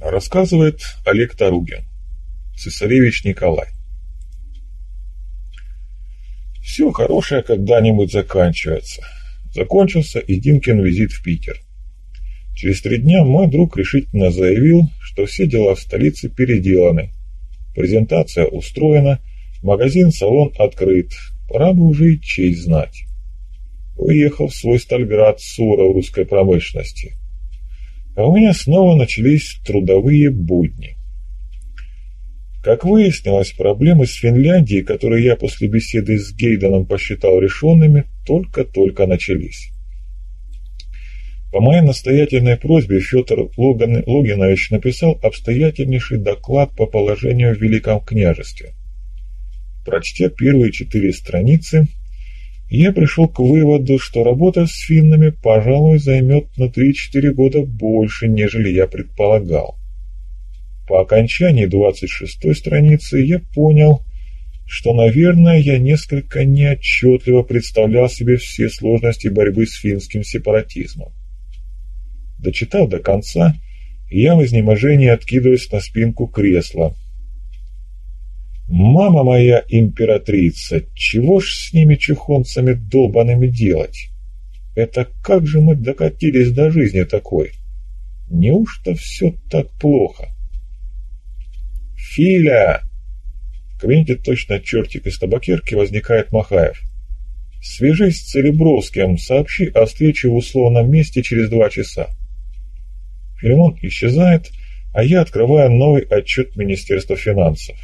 Рассказывает Олег Таругин, цесаревич Николай. Все хорошее когда-нибудь заканчивается. Закончился и Димкин визит в Питер. Через три дня мой друг решительно заявил, что все дела в столице переделаны. Презентация устроена, магазин-салон открыт, пора бы уже и честь знать. Уехал в свой Стальград Сура в русской промышленности. А у меня снова начались трудовые будни. Как выяснилось, проблемы с Финляндией, которые я после беседы с Гейденом посчитал решенными, только-только начались. По моей настоятельной просьбе Федор Логинович написал обстоятельнейший доклад по положению в Великом княжестве. Прочтя первые четыре страницы, я пришел к выводу, что работа с финнами, пожалуй, займет на 3-4 года больше, нежели я предполагал. По окончании 26 страницы я понял, что, наверное, я несколько неотчетливо представлял себе все сложности борьбы с финским сепаратизмом. Дочитав до конца, я в изнеможении откидываюсь на спинку кресла – «Мама моя императрица, чего ж с ними чехонцами долбанными делать? Это как же мы докатились до жизни такой? Неужто все так плохо?» «Филя!» В кабинете точно чертик из табакерки возникает Махаев. «Свяжись с Целебровским, сообщи о встрече в условном месте через два часа». Филимон исчезает, а я открываю новый отчет Министерства финансов.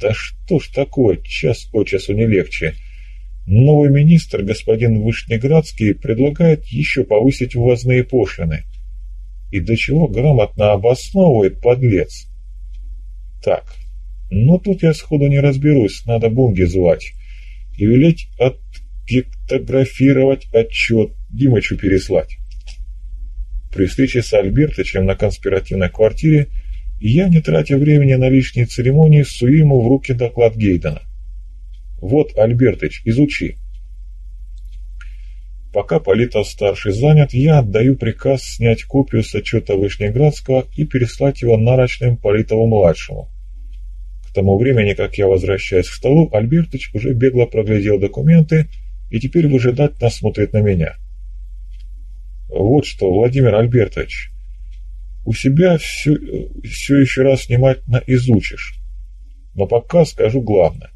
Да что ж такое, час от часу не легче. Новый министр, господин Вышнеградский, предлагает еще повысить ввозные пошлины. И до чего грамотно обосновывает подлец. Так, ну тут я сходу не разберусь, надо Бунги звать. И велеть отпиктографировать отчет, Димычу переслать. При встрече с Альбертычем на конспиративной квартире я, не тратя времени на лишние церемонии, сую ему в руки доклад Гейдена. «Вот, Альбертыч, изучи». Пока Политов-старший занят, я отдаю приказ снять копию с отчета Вышнеградского и переслать его нарочным Политову-младшему. К тому времени, как я возвращаюсь к столу, Альбертыч уже бегло проглядел документы и теперь выжидательно смотрит на меня. «Вот что, Владимир Альбертович, у себя все, все еще раз внимательно изучишь. Но пока скажу главное.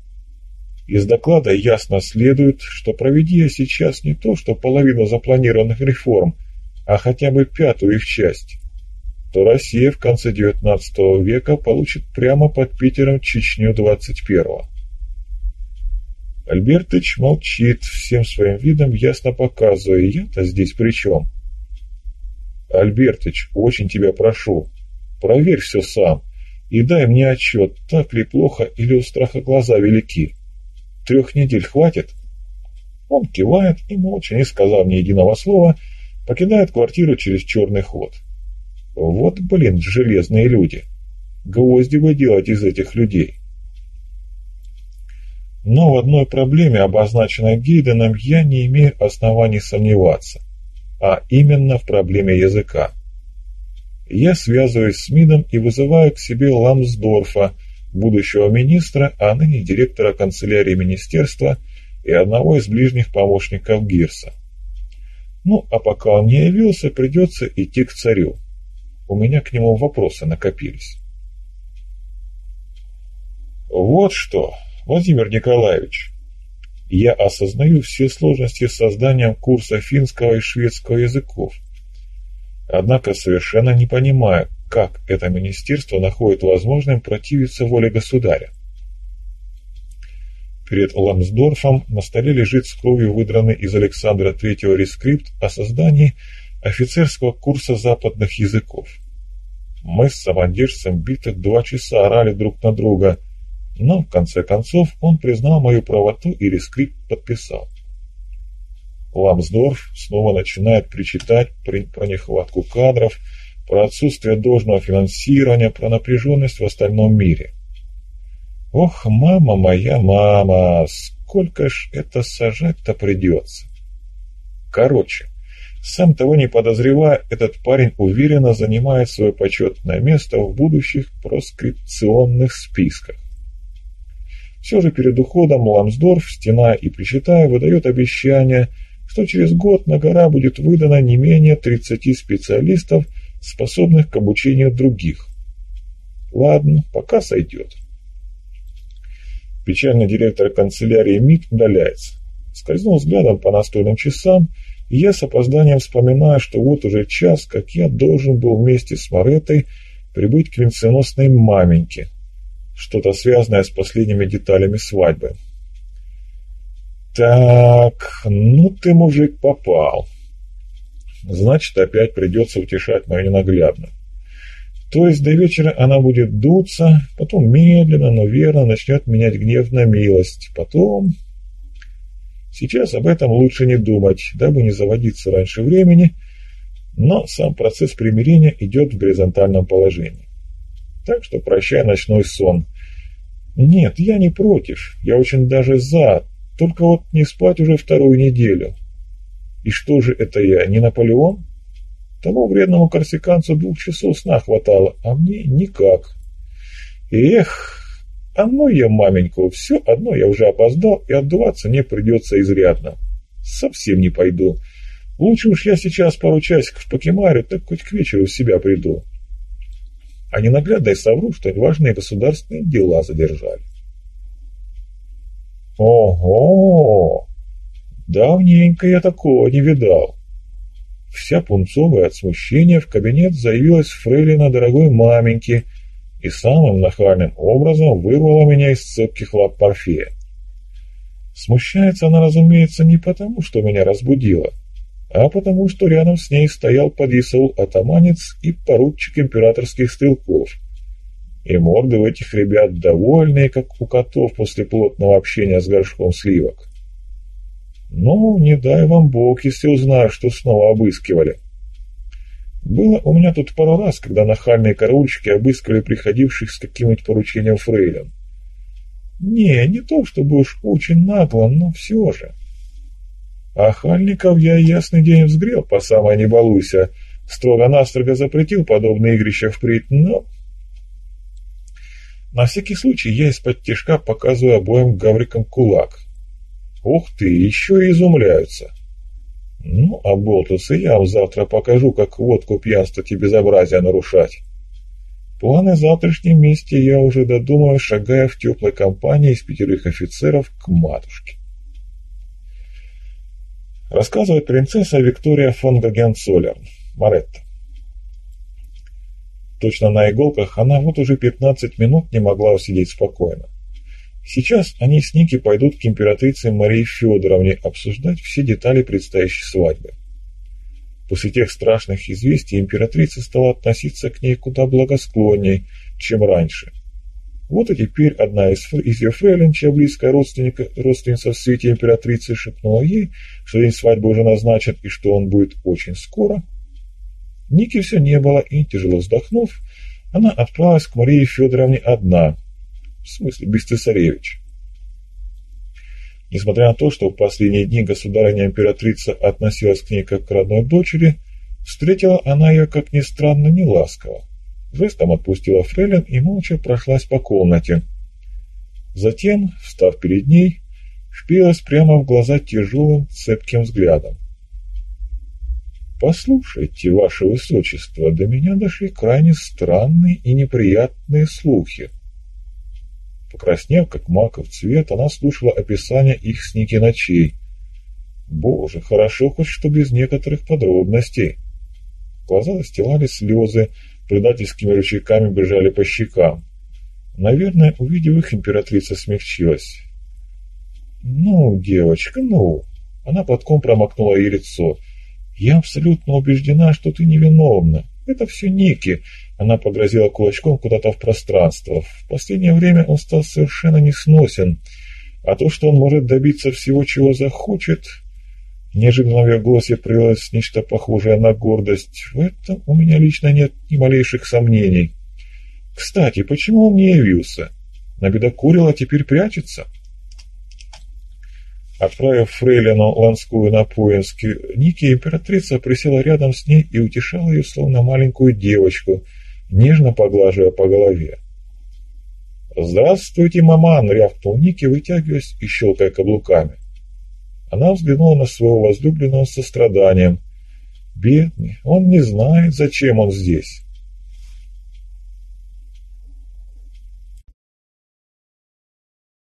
Из доклада ясно следует, что проведи я сейчас не то, что половину запланированных реформ, а хотя бы пятую их часть, то Россия в конце XIX века получит прямо под Питером Чечню 21-го. Альбертыч молчит, всем своим видом ясно показывая, я-то здесь при чем? Альбертыч, очень тебя прошу, проверь все сам и дай мне отчет, так ли плохо или у страха глаза велики. Трех недель хватит?» Он кивает и, молча, не сказав ни единого слова, покидает квартиру через черный ход. Вот, блин, железные люди. Гвозди бы делать из этих людей. Но в одной проблеме, обозначенной Гейденом, я не имею оснований сомневаться а именно в проблеме языка. Я связываюсь с МИДом и вызываю к себе Ламсдорфа, будущего министра, а ныне директора канцелярии министерства и одного из ближних помощников Гирса. Ну, а пока он не явился, придется идти к царю. У меня к нему вопросы накопились. Вот что, Владимир Николаевич, я осознаю все сложности созданием курса финского и шведского языков. Однако совершенно не понимаю, как это министерство находит возможным противиться воле государя. Перед Ламсдорфом на столе лежит с кровью выдранный из Александра III рескрипт о создании офицерского курса западных языков. Мы с самодержцем битых два часа орали друг на друга – но, в конце концов, он признал мою правоту и рескрипт подписал. Ламсдорф снова начинает причитать про нехватку кадров, про отсутствие должного финансирования, про напряженность в остальном мире. Ох, мама моя, мама, сколько ж это сажать-то придется. Короче, Сам того не подозревая, этот парень уверенно занимает свое почетное место в будущих проскрипционных списках. Все же перед уходом Ламсдорф, стена и причитая, выдает обещание, что через год на гора будет выдано не менее 30 специалистов, способных к обучению других. Ладно, пока сойдет. Печальный директор канцелярии МИД удаляется. Скользнул взглядом по настольным часам, и я с опозданием вспоминаю, что вот уже час, как я должен был вместе с Маретой прибыть к венценосной маменьке. Что-то связанное с последними деталями свадьбы. Так, ну ты, мужик, попал. Значит, опять придется утешать мою ненаглядную. То есть до вечера она будет дуться, потом медленно, но верно начнет менять гнев на милость. Потом... Сейчас об этом лучше не думать, дабы не заводиться раньше времени, но сам процесс примирения идет в горизонтальном положении. Так что прощай ночной сон. Нет, я не против, я очень даже за, только вот не спать уже вторую неделю. И что же это я, не Наполеон? Тому вредному корсиканцу двух часов сна хватало, а мне никак. Эх, а ну я, маменьку, все одно я уже опоздал, и отдуваться мне придется изрядно. Совсем не пойду. Лучше уж я сейчас пару часиков покемарю, так хоть к вечеру в себя приду. А наглядно совру, что важные государственные дела задержали. Ого! Давненько я такого не видал. Вся пунцовая от смущения в кабинет заявилась фрейлина дорогой маменьки и самым нахальным образом вырвала меня из цепких лап Парфея. Смущается она, разумеется, не потому, что меня разбудила, а потому, что рядом с ней стоял подъясаул атаманец и поручик императорских стрелков. И морды у этих ребят довольные, как у котов после плотного общения с горшком сливок. Ну, не дай вам бог, если узнаю, что снова обыскивали. Было у меня тут пару раз, когда нахальные караульщики обыскивали приходивших с каким-нибудь поручением фрейлин. Не, не то чтобы уж очень нагло, но все же. Хальников я ясный день взгрел, по самой не балуйся. Строго-настрого запретил подобные игрища впредь, но... На всякий случай я из-под тяжка показываю обоим гаврикам кулак. Ух ты, еще и изумляются. Ну, а болтусы я вам завтра покажу, как водку пьянствовать и безобразие нарушать. Планы завтрашней вместе я уже додумаю, шагая в теплой компании из пятерых офицеров к матушке. Рассказывает принцесса Виктория фон Гагенцоллерн, Маретта. Точно на иголках она вот уже 15 минут не могла усидеть спокойно. Сейчас они с Ники пойдут к императрице Марии Федоровне обсуждать все детали предстоящей свадьбы. После тех страшных известий императрица стала относиться к ней куда благосклонней, чем раньше. Вот и теперь одна из, из ее фрейлин, чья близкая родственника, родственница в свете императрицы, шепнула ей, что день свадьбы уже назначен и что он будет очень скоро. Ники все не было, и, тяжело вздохнув, она отправилась к Марии Федоровне одна – в смысле без цесаревича. Несмотря на то, что в последние дни государыня-императрица относилась к ней как к родной дочери, встретила она ее, как ни странно, не ласково. Жестом отпустила фрейлин и молча прошлась по комнате. Затем, встав перед ней, впилась прямо в глаза тяжелым, цепким взглядом. «Послушайте, ваше высочество, до меня дошли крайне странные и неприятные слухи. Покраснев, как маков цвет, она слушала описание их с Ники ночей. Боже, хорошо хоть что без некоторых подробностей. Глаза застилали слезы, предательскими ручейками бежали по щекам. Наверное, увидев их, императрица смягчилась. «Ну, девочка, ну!» Она платком промокнула ей лицо. «Я абсолютно убеждена, что ты невиновна. Это все Ники. Она погрозила кулачком куда-то в пространство. В последнее время он стал совершенно несносен. А то, что он может добиться всего, чего захочет... Неожиданно в ее голосе проявилось нечто похожее на гордость. В этом у меня лично нет ни малейших сомнений. Кстати, почему он не явился? Набедокурил, а теперь прячется? Отправив фрейлину Ланскую на поиски, Ники императрица присела рядом с ней и утешала ее, словно маленькую девочку, нежно поглаживая по голове. «Здравствуйте, маман!» — рявкнул Ники, вытягиваясь и щелкая каблуками. Она взглянула на своего возлюбленного с состраданием. «Бедный, он не знает, зачем он здесь».